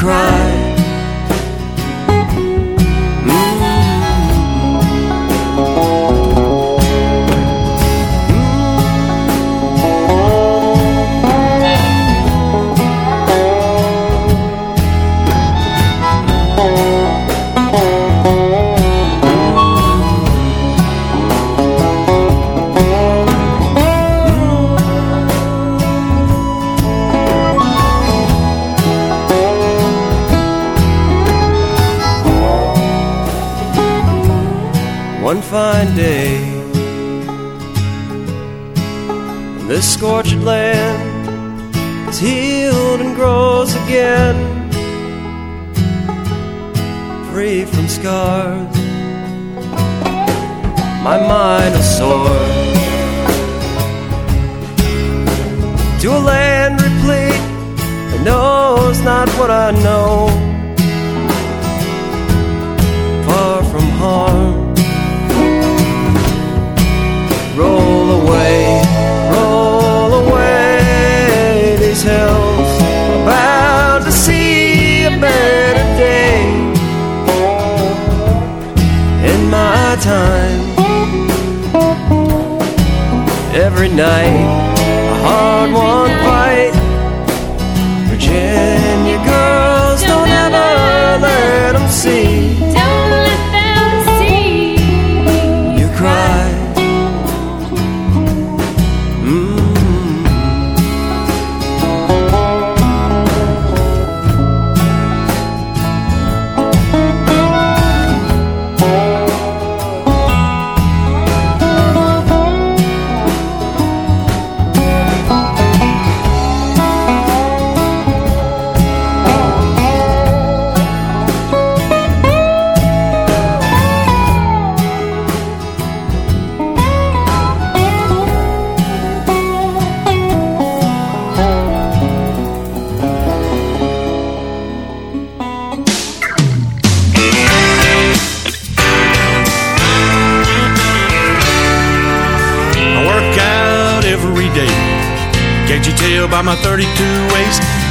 cry.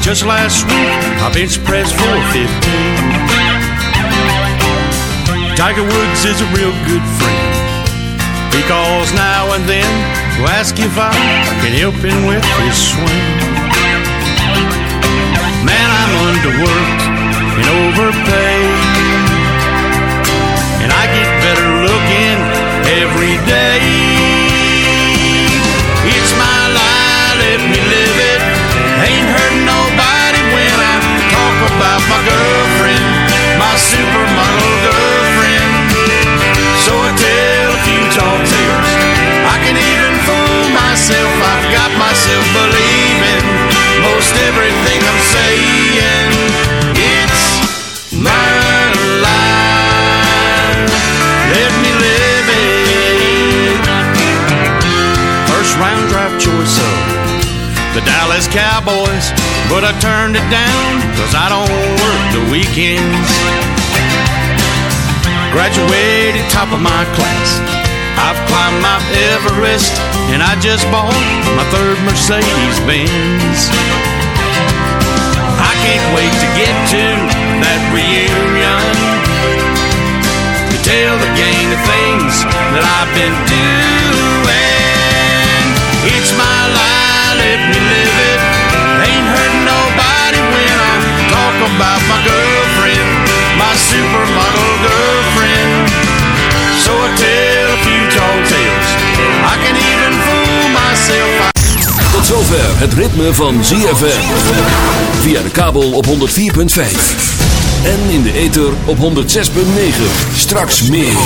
Just last week, I bench pressed 415. Tiger Woods is a real good friend. He calls now and then to ask if I can help him with his swing. About my girlfriend, my supermodel girlfriend. So I tell a few tall tales. I can even fool myself. I've got myself believing most everything I'm saying. It's my life. Let me live it. First round draft choice of the Dallas Cowboys, down because I don't work the weekends. Graduated top of my class. I've climbed Mount Everest, and I just bought my third Mercedes Benz. Zover het ritme van ZFM. Via de kabel op 104.5. En in de ether op 106.9. Straks meer.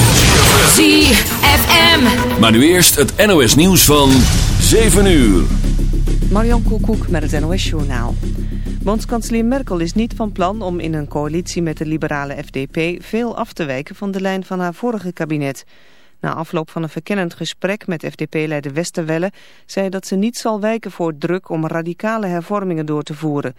ZFM Maar nu eerst het NOS nieuws van 7 uur. Marjan Koekoek met het NOS Journaal. Bondskanselier Merkel is niet van plan om in een coalitie met de liberale FDP veel af te wijken van de lijn van haar vorige kabinet. Na afloop van een verkennend gesprek met FDP-leider Westerwelle zei dat ze niet zal wijken voor druk om radicale hervormingen door te voeren.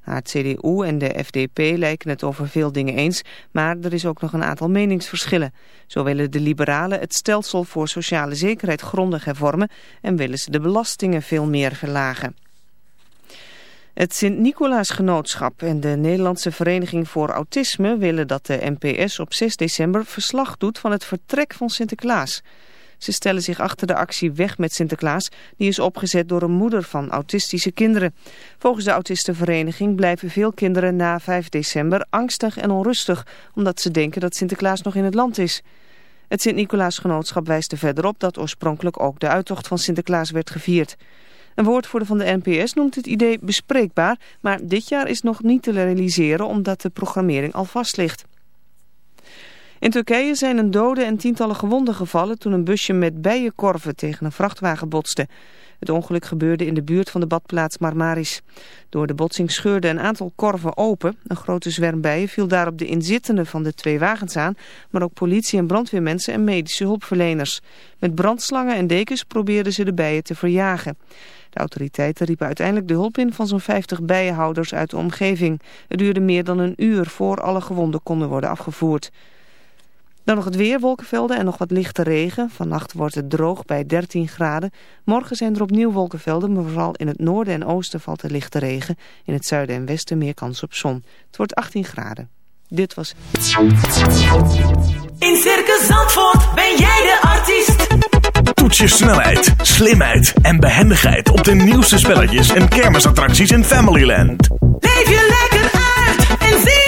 Het CDU en de FDP lijken het over veel dingen eens, maar er is ook nog een aantal meningsverschillen. Zo willen de liberalen het stelsel voor sociale zekerheid grondig hervormen en willen ze de belastingen veel meer verlagen. Het Sint-Nicolaasgenootschap en de Nederlandse Vereniging voor Autisme willen dat de NPS op 6 december verslag doet van het vertrek van Sinterklaas. Ze stellen zich achter de actie Weg met Sinterklaas, die is opgezet door een moeder van autistische kinderen. Volgens de autistenvereniging blijven veel kinderen na 5 december angstig en onrustig, omdat ze denken dat Sinterklaas nog in het land is. Het Sint-Nicolaasgenootschap wijst er verder op dat oorspronkelijk ook de uittocht van Sinterklaas werd gevierd. Een woordvoerder van de NPS noemt het idee bespreekbaar, maar dit jaar is nog niet te realiseren omdat de programmering al vast ligt. In Turkije zijn een dode en tientallen gewonden gevallen toen een busje met bijenkorven tegen een vrachtwagen botste. Het ongeluk gebeurde in de buurt van de badplaats Marmaris. Door de botsing scheurde een aantal korven open. Een grote zwerm bijen viel daarop de inzittenden van de twee wagens aan, maar ook politie en brandweermensen en medische hulpverleners. Met brandslangen en dekens probeerden ze de bijen te verjagen. De autoriteiten riepen uiteindelijk de hulp in van zo'n 50 bijenhouders uit de omgeving. Het duurde meer dan een uur voor alle gewonden konden worden afgevoerd. Dan nog het weer, wolkenvelden en nog wat lichte regen. Vannacht wordt het droog bij 13 graden. Morgen zijn er opnieuw wolkenvelden, maar vooral in het noorden en oosten valt er lichte regen. In het zuiden en westen meer kans op zon. Het wordt 18 graden. Dit was... In Circus Zandvoort ben jij de artiest. Toets je snelheid, slimheid en behendigheid op de nieuwste spelletjes en kermisattracties in Familyland. Leef je lekker uit en zie.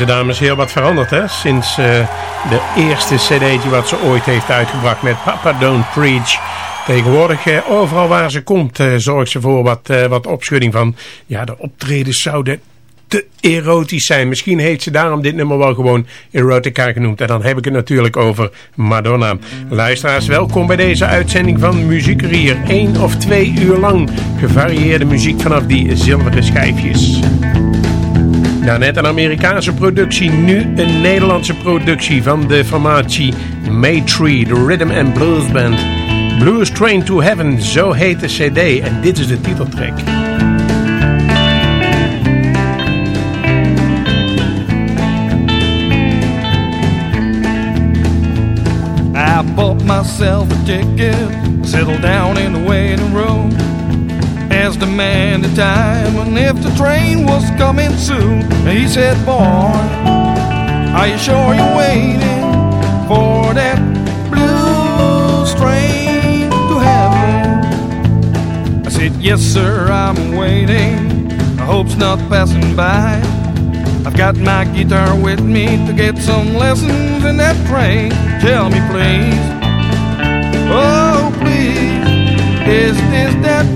Deze dame is heel wat veranderd, hè? Sinds uh, de eerste cd'tje wat ze ooit heeft uitgebracht met Papa Don't Preach. Tegenwoordig, uh, overal waar ze komt, uh, zorgt ze voor wat, wat opschudding van... Ja, de optredens zouden te erotisch zijn. Misschien heeft ze daarom dit nummer wel gewoon erotica genoemd. En dan heb ik het natuurlijk over Madonna. Luisteraars, welkom bij deze uitzending van Muziekerier. Eén of twee uur lang gevarieerde muziek vanaf die zilveren schijfjes. Daarnet een Amerikaanse productie, nu een Nederlandse productie van de formatie Maytree, de Rhythm and Blues Band. Blues Train to Heaven, zo heet de cd en dit is de titeltrack. I bought myself a ticket, settled down in the waiting room. Asked the man the time and if the train was coming soon. He said, Boy, are you sure you're waiting for that blues train to heaven? I said, Yes, sir, I'm waiting. I hope's not passing by. I've got my guitar with me to get some lessons in that train. Tell me, please. Oh, please. Is this that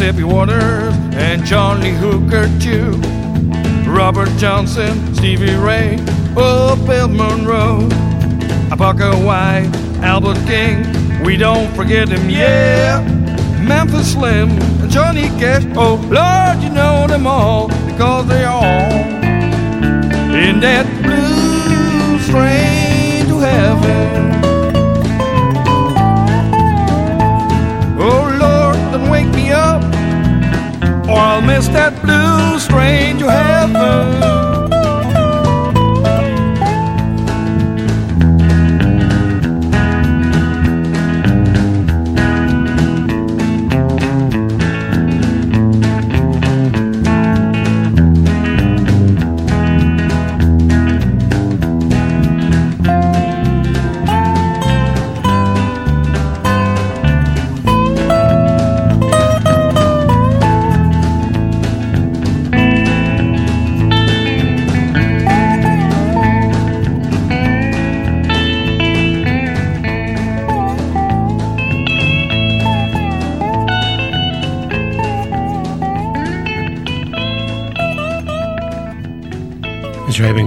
Mississippi waters and Johnny Hooker too. Robert Johnson, Stevie Ray, oh, up Elmont Road. Abaca White, Albert King, we don't forget him, yeah. Memphis Slim, and Johnny Cash, oh Lord, you know them all because they all in that blue train to heaven. Miss that blue to heaven.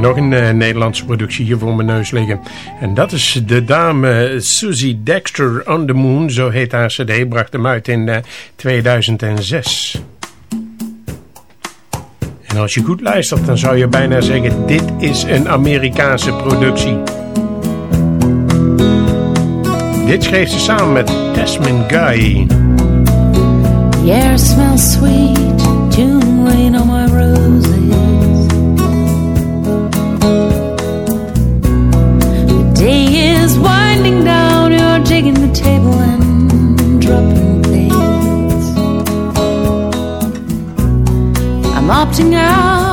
Nog een uh, Nederlandse productie hier voor mijn neus liggen. En dat is de dame Susie Dexter on the Moon. Zo heet haar cd. Bracht hem uit in uh, 2006. En als je goed luistert, dan zou je bijna zeggen... dit is een Amerikaanse productie. Dit schreef ze samen met Desmond Guy. Air smells sweet, June on my opting out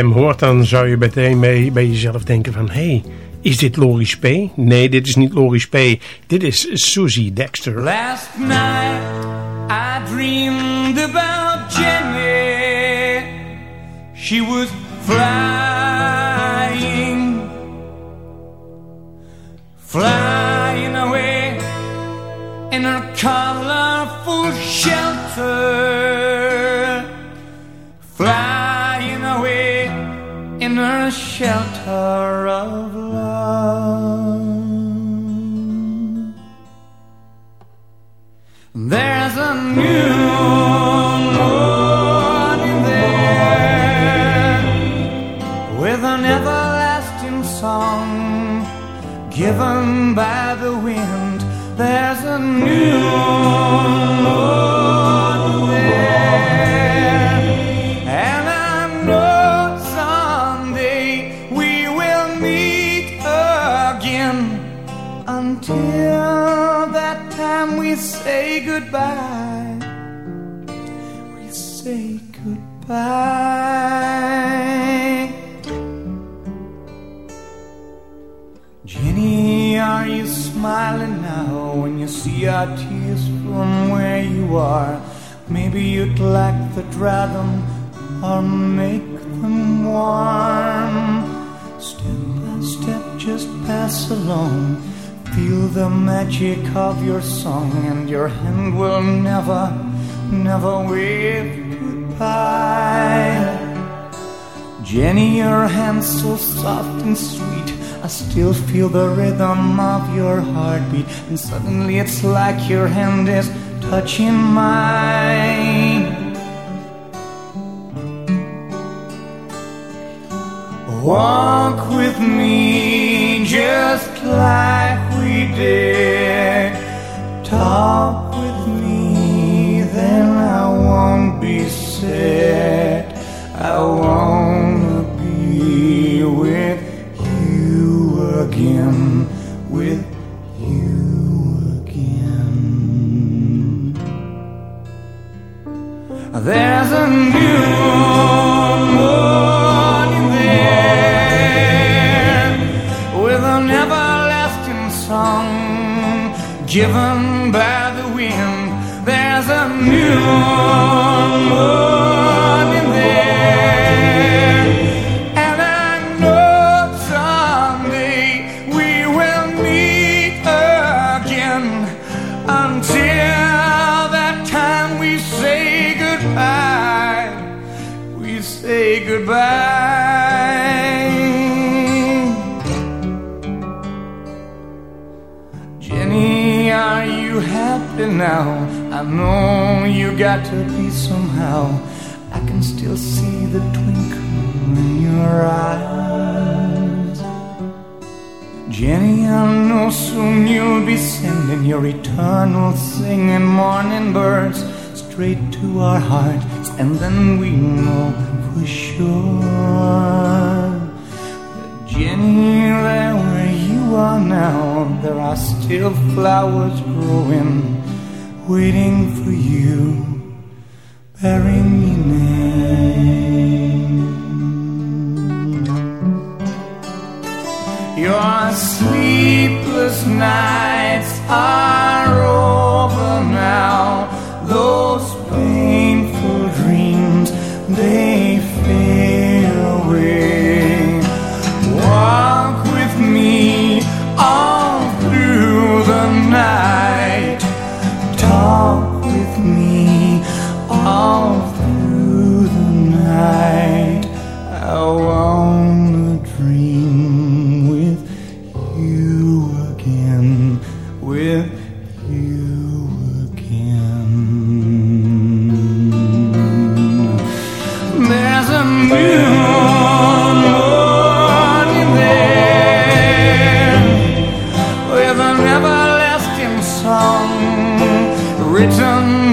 Stem hoort, dan zou je meteen bij, bij jezelf denken van... hey, is dit Laurie Spee? Nee, dit is niet Laurie Spee. Dit is Susie Dexter. Last night I dreamed about Jenny. She was flying, flying away in her colorful shelter, shelter of love. There's a new morning there with an everlasting song given by the wind. There's a new smiling now when you see our tears from where you are? Maybe you'd like to dry them or make them warm. Step by step, just pass along. Feel the magic of your song, and your hand will never, never wave goodbye. Jenny, your hand so soft and sweet. Still feel the rhythm of your heartbeat, and suddenly it's like your hand is touching mine. Walk with me just like we did. Talk with me, then I won't be sad. I wanna There's a new morning there with an everlasting song given by the wind. There's a new morning to our hearts, and then we know for sure. that Jenny, there where you are now, there are still flowers growing, waiting for you, written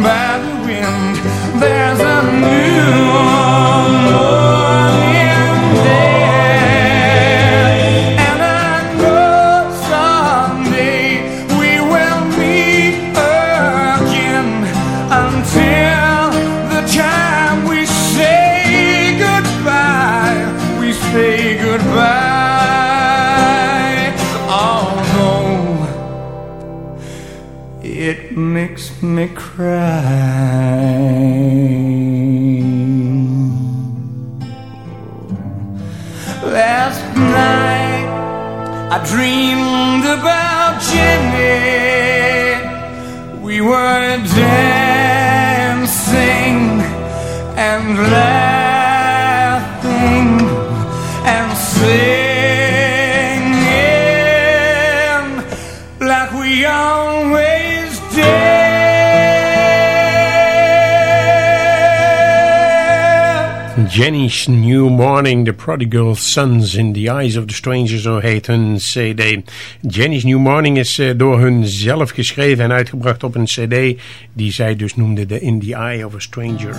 New The Prodigal Sons in the Eyes of the Stranger, zo heet hun cd. Jenny's New Morning is eh, door hun zelf geschreven en uitgebracht op een cd die zij dus noemde de In the Eye of a Stranger.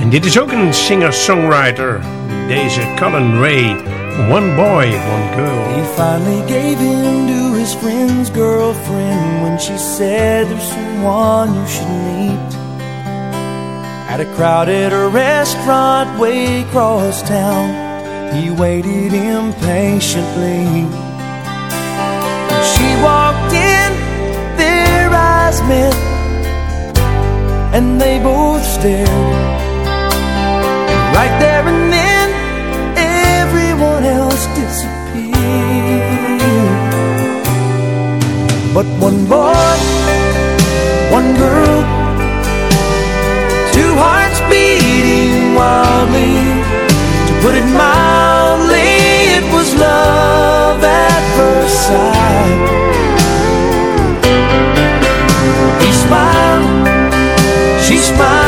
En dit is ook een singer-songwriter, deze Colin Ray. One boy, one girl. He finally gave in to his friend's girlfriend when she said there's someone you should meet. At a crowded restaurant way across town, he waited impatiently. When she walked in, their eyes met, and they both stared. Right there and then, everyone else disappeared. But one boy, one girl, wildly. To put it mildly, it was love at first sight. He smiled, she smiled.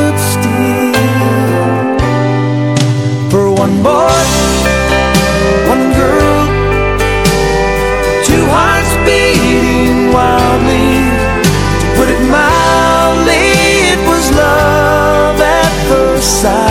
boy, one girl, two hearts beating wildly. To put it mildly, it was love at first sight.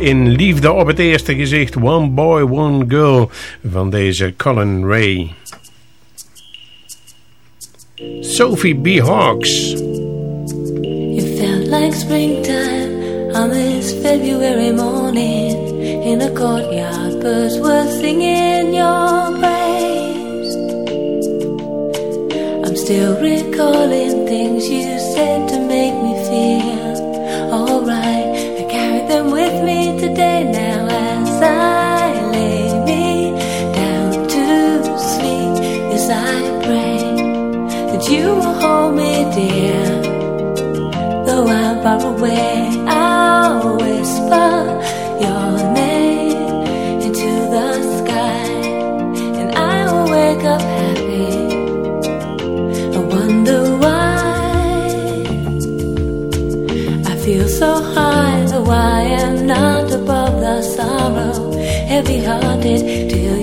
in liefde op het eerste gezicht. One Boy, One Girl van deze Colin Ray. Sophie B. Hawks. It felt like springtime on this February morning. In a courtyard, birds were singing your praise. I'm still recalling things you said you will hold me dear. Though I'm far away, I'll whisper your name into the sky, and I will wake up happy. I wonder why I feel so high, though I am not above the sorrow, heavy hearted till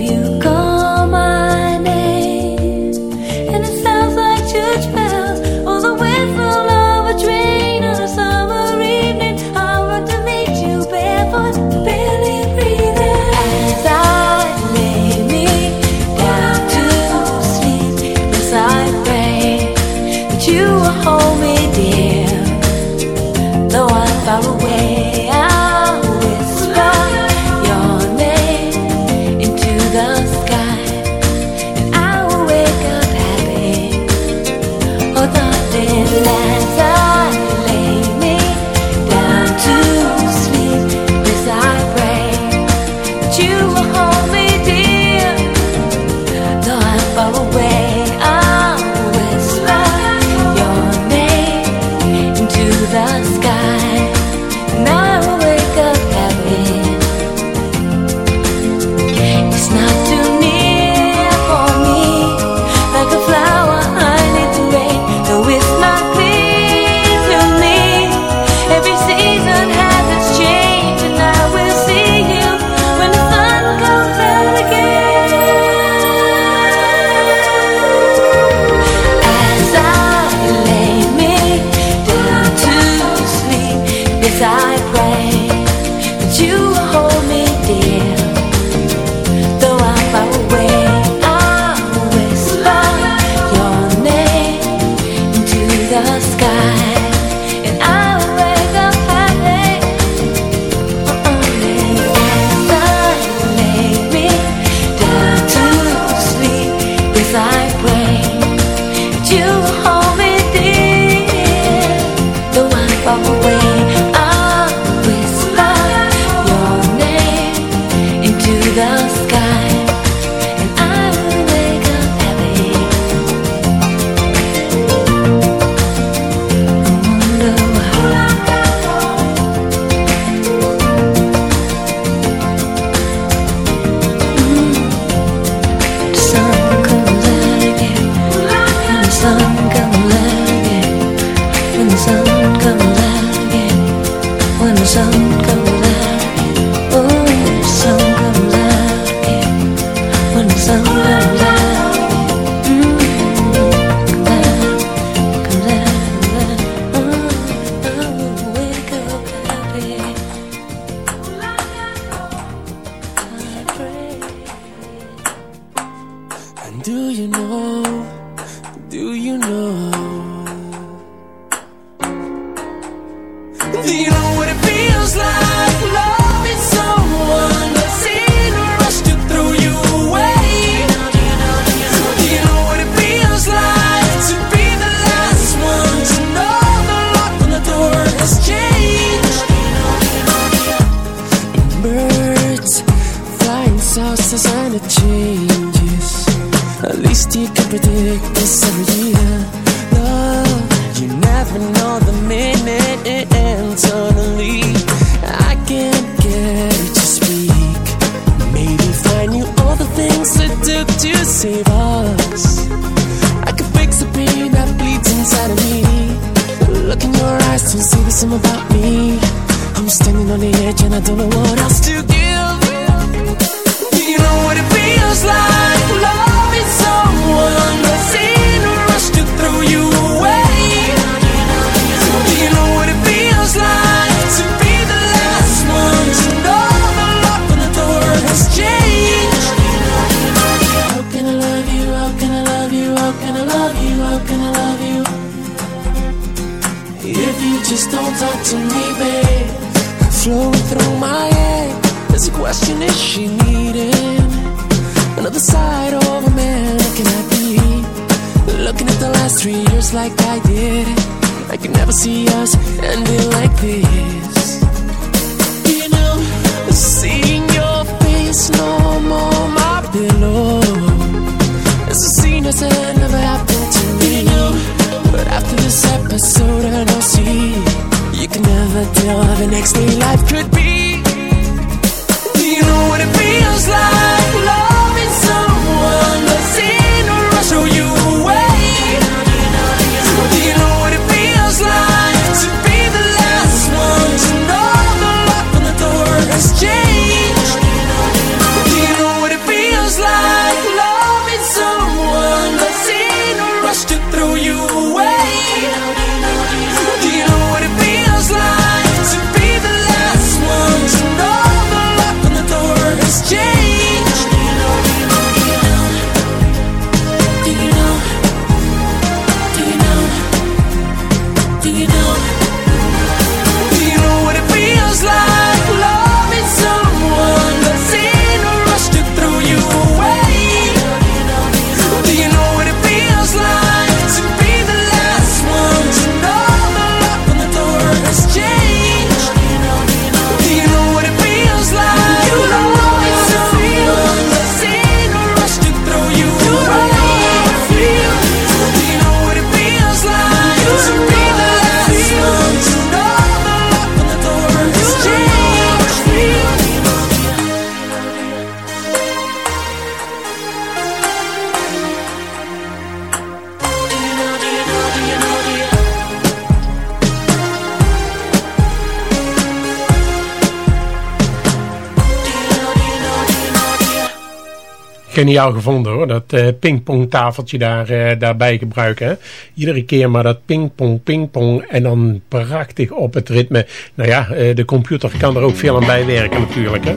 geniaal gevonden hoor. Dat uh, pingpongtafeltje daar, uh, daarbij gebruiken. Hè. Iedere keer maar dat pingpong, pingpong. En dan prachtig op het ritme. Nou ja, uh, de computer kan er ook veel aan bijwerken natuurlijk. Hè.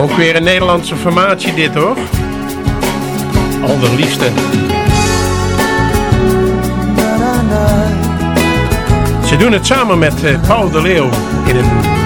Ook weer een Nederlandse formatie dit hoor. Allerliefste. Ze doen het samen met Paul de Leeuw in een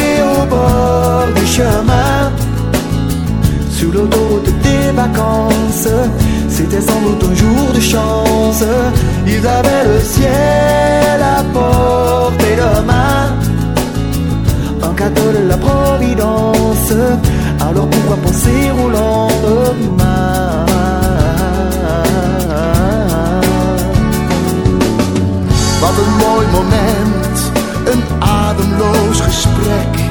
du chemin sous l'autoroute des vacances. C'était sans doute un jour de chance. Ils avaient le ciel à portée de main. Un cadeau de la Providence. Alors pourquoi penser au lendemain? Wat een mooi moment, een ademloos gesprek.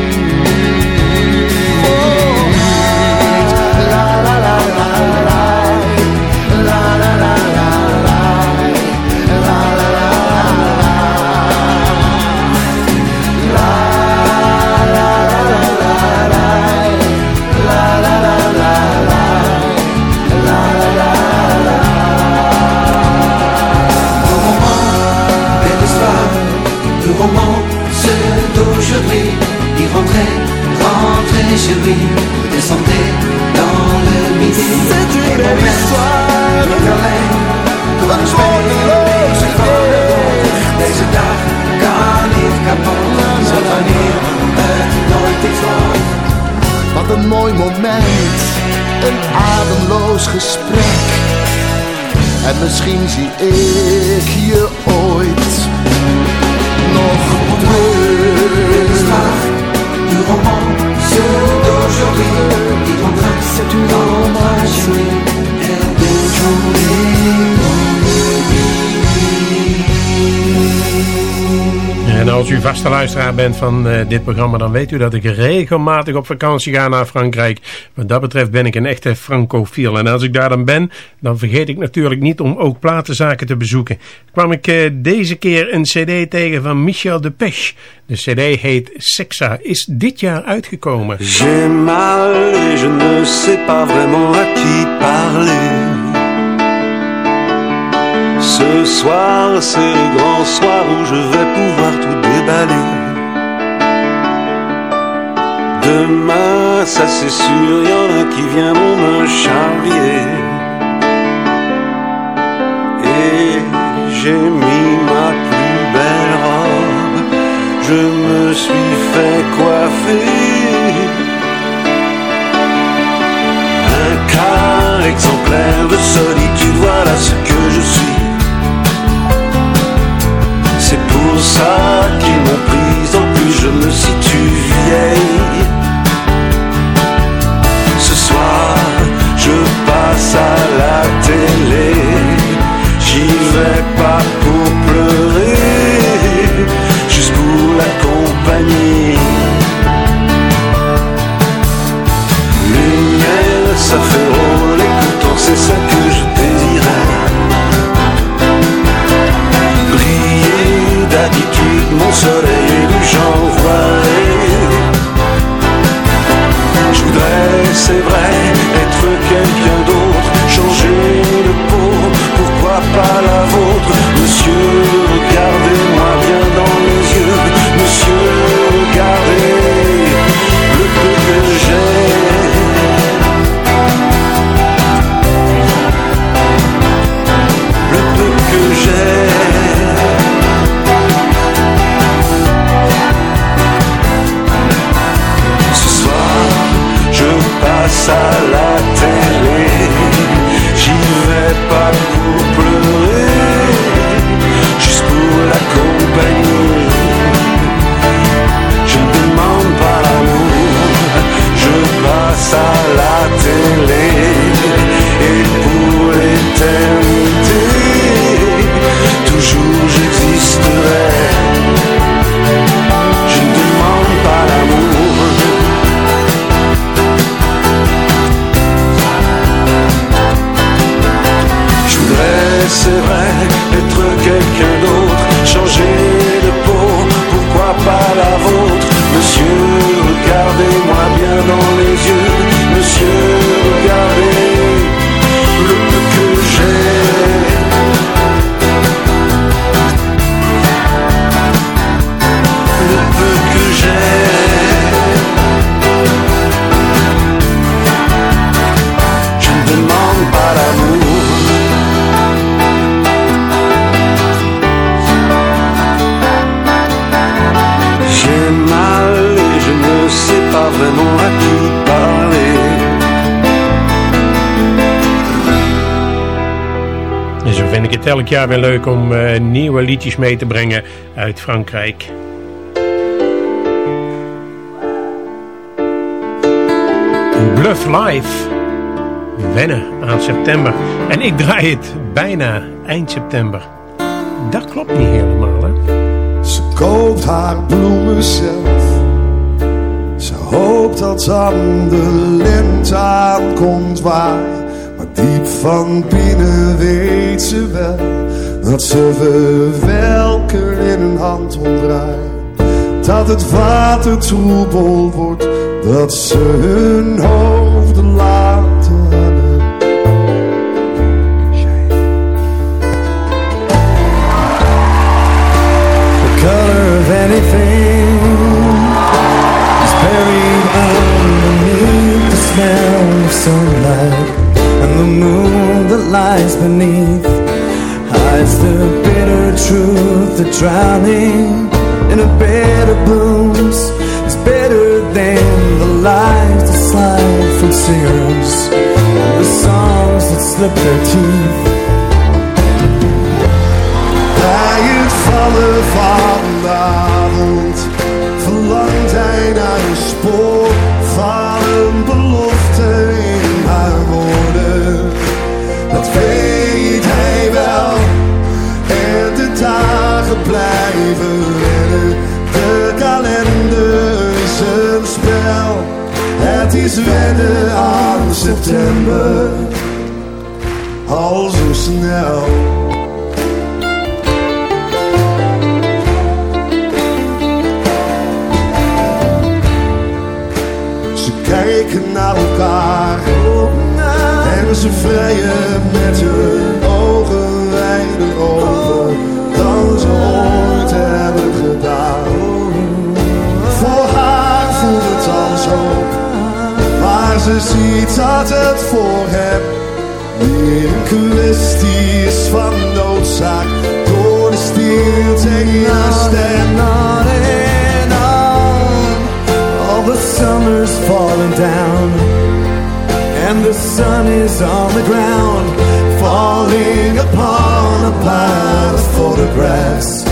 lui, descendait dans le midi. C'est une belle histoire. Deze dag kan niet kapot, zo wanneer het nooit wordt. Wat een mooi moment, een ademloos gesprek. En misschien zie ik je ooit u vaste luisteraar bent van eh, dit programma, dan weet u dat ik regelmatig op vakantie ga naar Frankrijk. Wat dat betreft ben ik een echte francofiel. En als ik daar dan ben, dan vergeet ik natuurlijk niet om ook platenzaken te bezoeken. Kwam ik eh, deze keer een cd tegen van Michel Depeche. De cd heet Sexa, is dit jaar uitgekomen. J'ai mal je ne sais pas vraiment à qui parler. Ce soir, c'est le grand soir où je vais pouvoir tout déballer. Demain, ça c'est sûr, y en a qui viendront me charrier. Et j'ai mis ma plus belle robe, je me suis fait coiffer. Exemplaire de solitude, voilà ce que je suis. Pour ça qu'ils m'ont prise, en plus je me situe vieille. Ce soir, je passe à la télé, j'y vais pas pour pleurer, juste pour la compagnie. Lumière, ça fait rôle, écoutant, c'est mon soleil élu, j'envoierai. Je voudrais, c'est vrai, jaar weer leuk om uh, nieuwe liedjes mee te brengen uit Frankrijk. Bluff Live. Wennen aan september. En ik draai het bijna eind september. Dat klopt niet helemaal, hè? Ze koopt haar bloemen zelf. Ze hoopt dat dan de lente aankomt waaien. Diep van binnen weet ze wel dat ze verwelken in een hand omdraait. Dat het water troebel wordt, dat ze hun hoofden laten hangen. The color of anything is buried underneath the smell of sunlight. Moon that lies beneath. Hides the bitter truth that drowning in a bed of blooms is better than the lies that slide from singers. The songs that slip their teeth. Bij het vallen verlangt hij naar een spoor Het is wennen aan september. Al zo snel. Ze kijken naar elkaar en ze vrijen summer's falling down. And the sun is on the ground, falling upon a pile of photographs.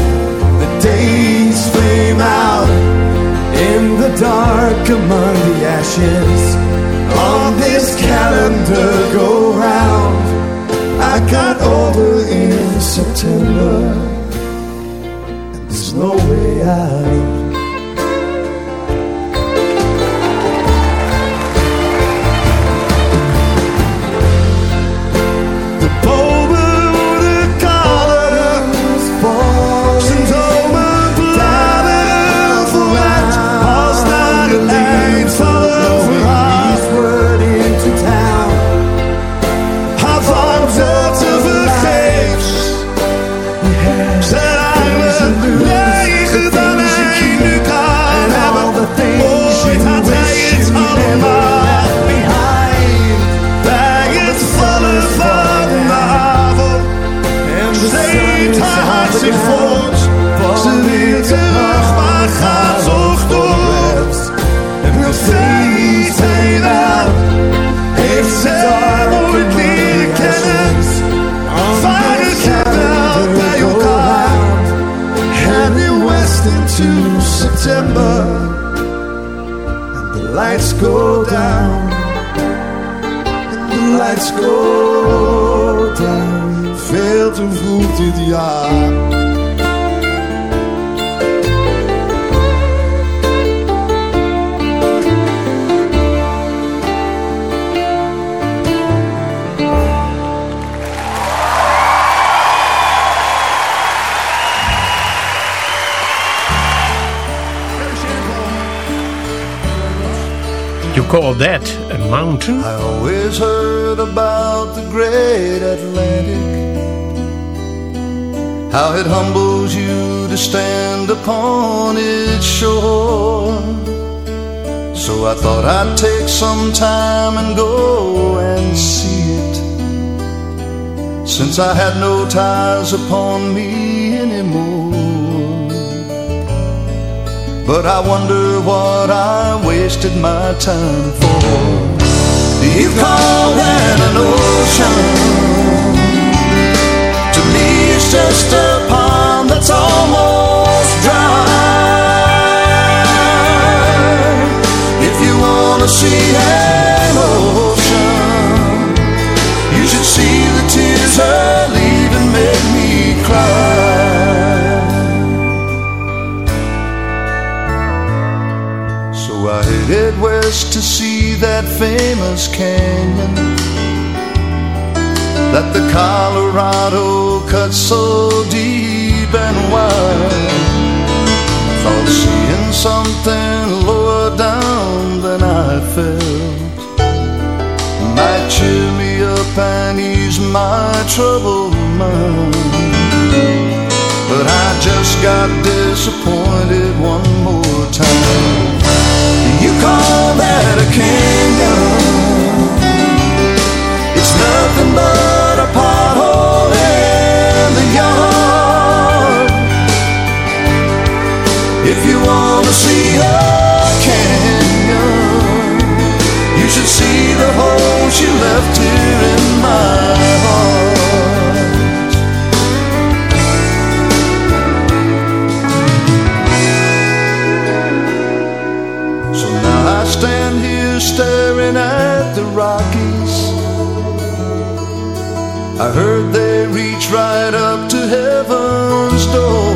The days flame out in the dark among the ashes. On this calendar go round, I got older in September, and there's no way out. Into September. And the lights go down. the lights go down. Veel te vroeg dit jaar. Call that a mountain? I always heard about the great Atlantic. How it humbles you to stand upon its shore. So I thought I'd take some time and go and see it. Since I had no ties upon me anymore. But I wonder what I wasted my time for. You call that an ocean? To me, it's just a pond that's almost dry. If you wanna see an ocean, you should see the tears her leaving make me cry. Headed west to see that famous canyon that the Colorado cuts so deep and wide. Thought seeing something lower down than I felt might cheer me up and ease my troubled mind. But I just got disappointed one more time. Staring at the Rockies. I heard they reach right up to heaven's door.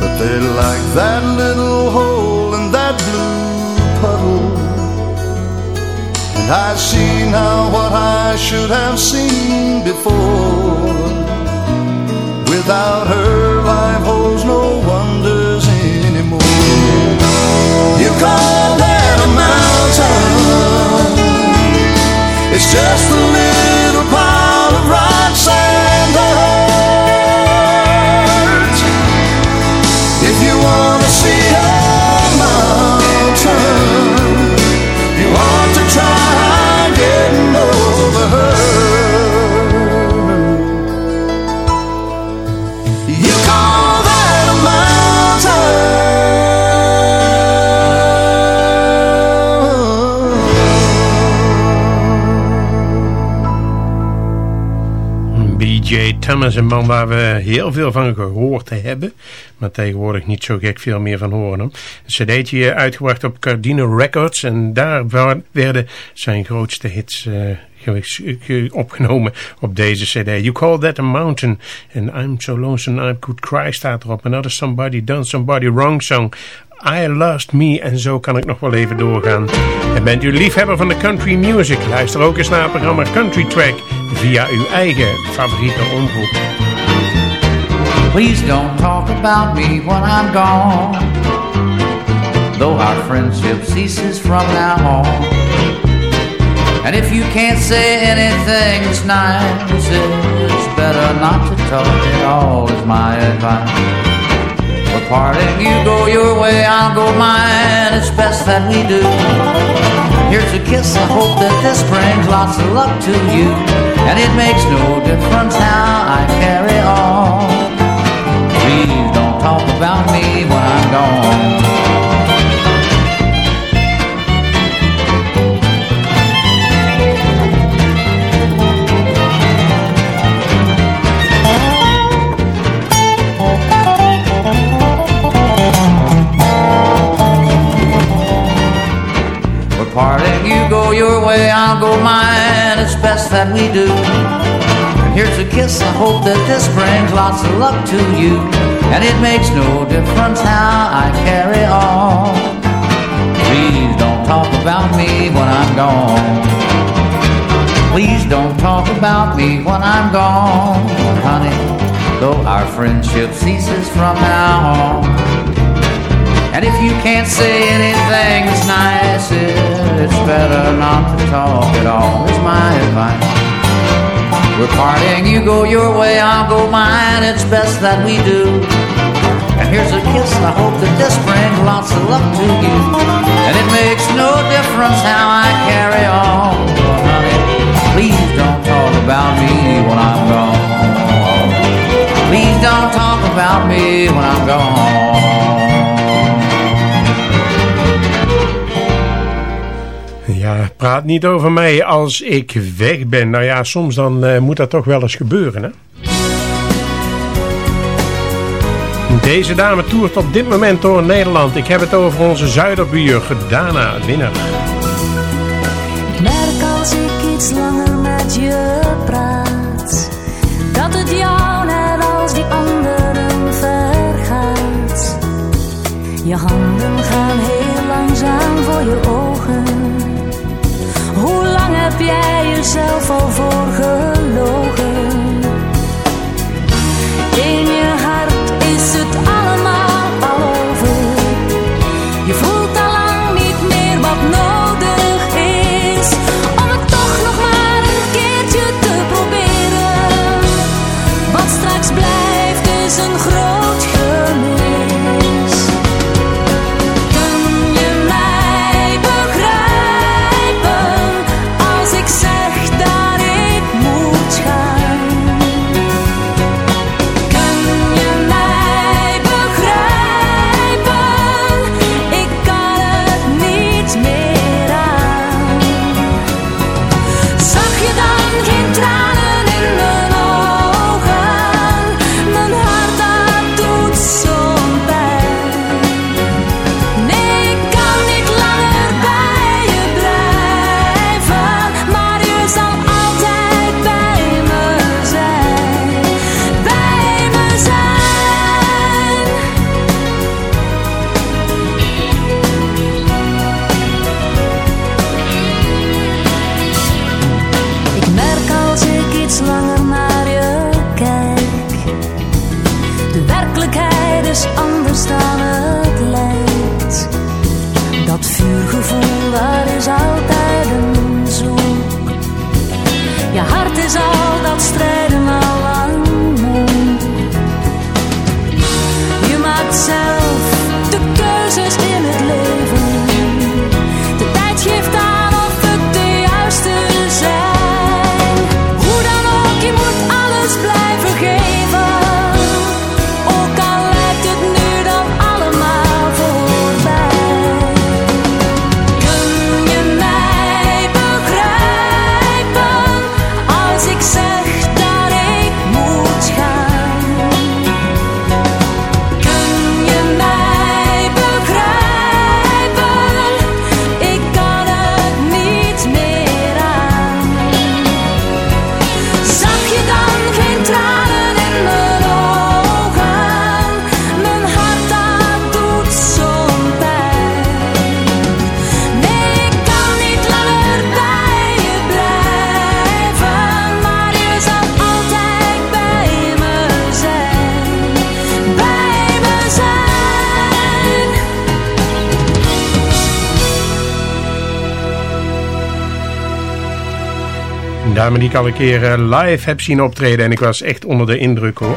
But they're like that little hole see now what I should have seen before. Without her, life holds no wonders anymore. You call that a mountain? It's just Thomas, een man waar we heel veel van gehoord hebben, maar tegenwoordig niet zo gek veel meer van horen. Een cd'tje uitgebracht op Cardino Records en daar werden zijn grootste hits ge- opgenomen op deze cd. You Call That a Mountain and I'm So Lonesome I Could Cry staat erop. Another Somebody Done Somebody Wrong Song. I Lost Me en zo kan ik nog wel even doorgaan. En bent u liefhebber van de country music? Luister ook eens naar het programma Country Track via uw eigen favoriete omroep. Please don't talk about me when I'm gone. Though our friendship ceases from now on. And if you can't say anything that's nice, it's better not to talk at all, is my advice. We're parting, you go your way, I'll go mine. It's best that we do. Here's a kiss, I hope that this brings lots of luck to you. And it makes no difference how I carry on. Please don't talk about me when I'm gone. Way, I'll go mine. It's best that we do. And here's a kiss, I hope that this brings lots of luck to you. And it makes no difference how I carry on. Please don't talk about me when I'm gone. Please don't talk about me when I'm gone, honey. Though our friendship ceases from now on. And if you can't say anything that's nice, it's better not to talk at all, is my advice. We're parting, you go your way, I'll go mine, it's best that we do. And here's a kiss, I hope that this brings lots of luck to you. And it makes no difference how I carry on, honey, please don't talk about me when I'm gone. Please don't talk about me when I'm gone. praat niet over mij als ik weg ben. Nou ja, soms dan eh, moet dat toch wel eens gebeuren, hè? Deze dame toert op dit moment door Nederland. Ik heb het over onze zuiderbuur, Dana Winner. Merk als ik iets langer met je praat, dat het jou net als die anderen vergaat. Je jezelf al voor Een dame die ik al een keer live heb zien optreden en ik was echt onder de indruk hoor.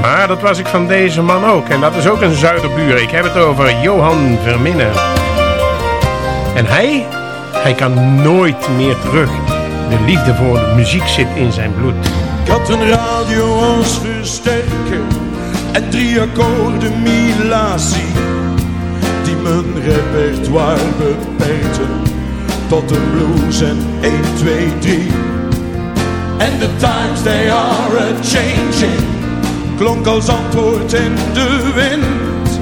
Maar dat was ik van deze man ook. En dat is ook een zuiderbuur. Ik heb het over Johan Verminnen. En hij, hij kan nooit meer terug. De liefde voor de muziek zit in zijn bloed. Ik had een radio als versterker en drie milatie die mijn repertoire beperkten tot een blues en 1, 2, 3. And the times they are a-changing klonk als antwoord in de wind.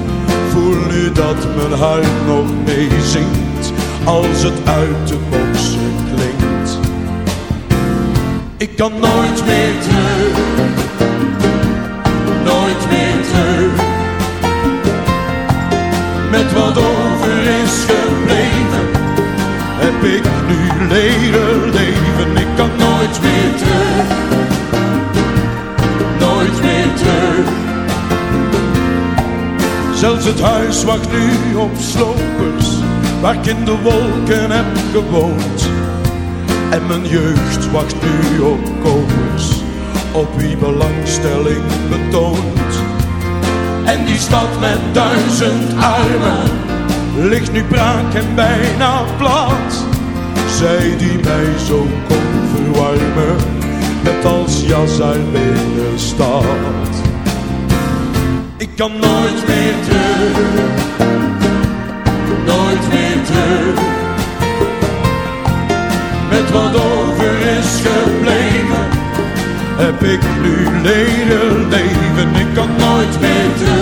Voel nu dat mijn hart nog meezingt als het uit de boksen klinkt. Ik kan nooit meer terug, nooit meer terug. Met wat heb ik nu leren leven. Ik kan nooit meer terug, nooit meer terug. Zelfs het huis wacht nu op slopers, waar ik in de wolken heb gewoond. En mijn jeugd wacht nu op kopers, op wie belangstelling betoont. En die stad met duizend armen, ligt nu braak en bijna plat. Zij die mij zo kon verwarmen, met als jas haar binnenstad. Ik kan nooit meer terug, nooit meer terug. Met wat over is gebleven, heb ik nu leren leven. Ik kan nooit meer terug.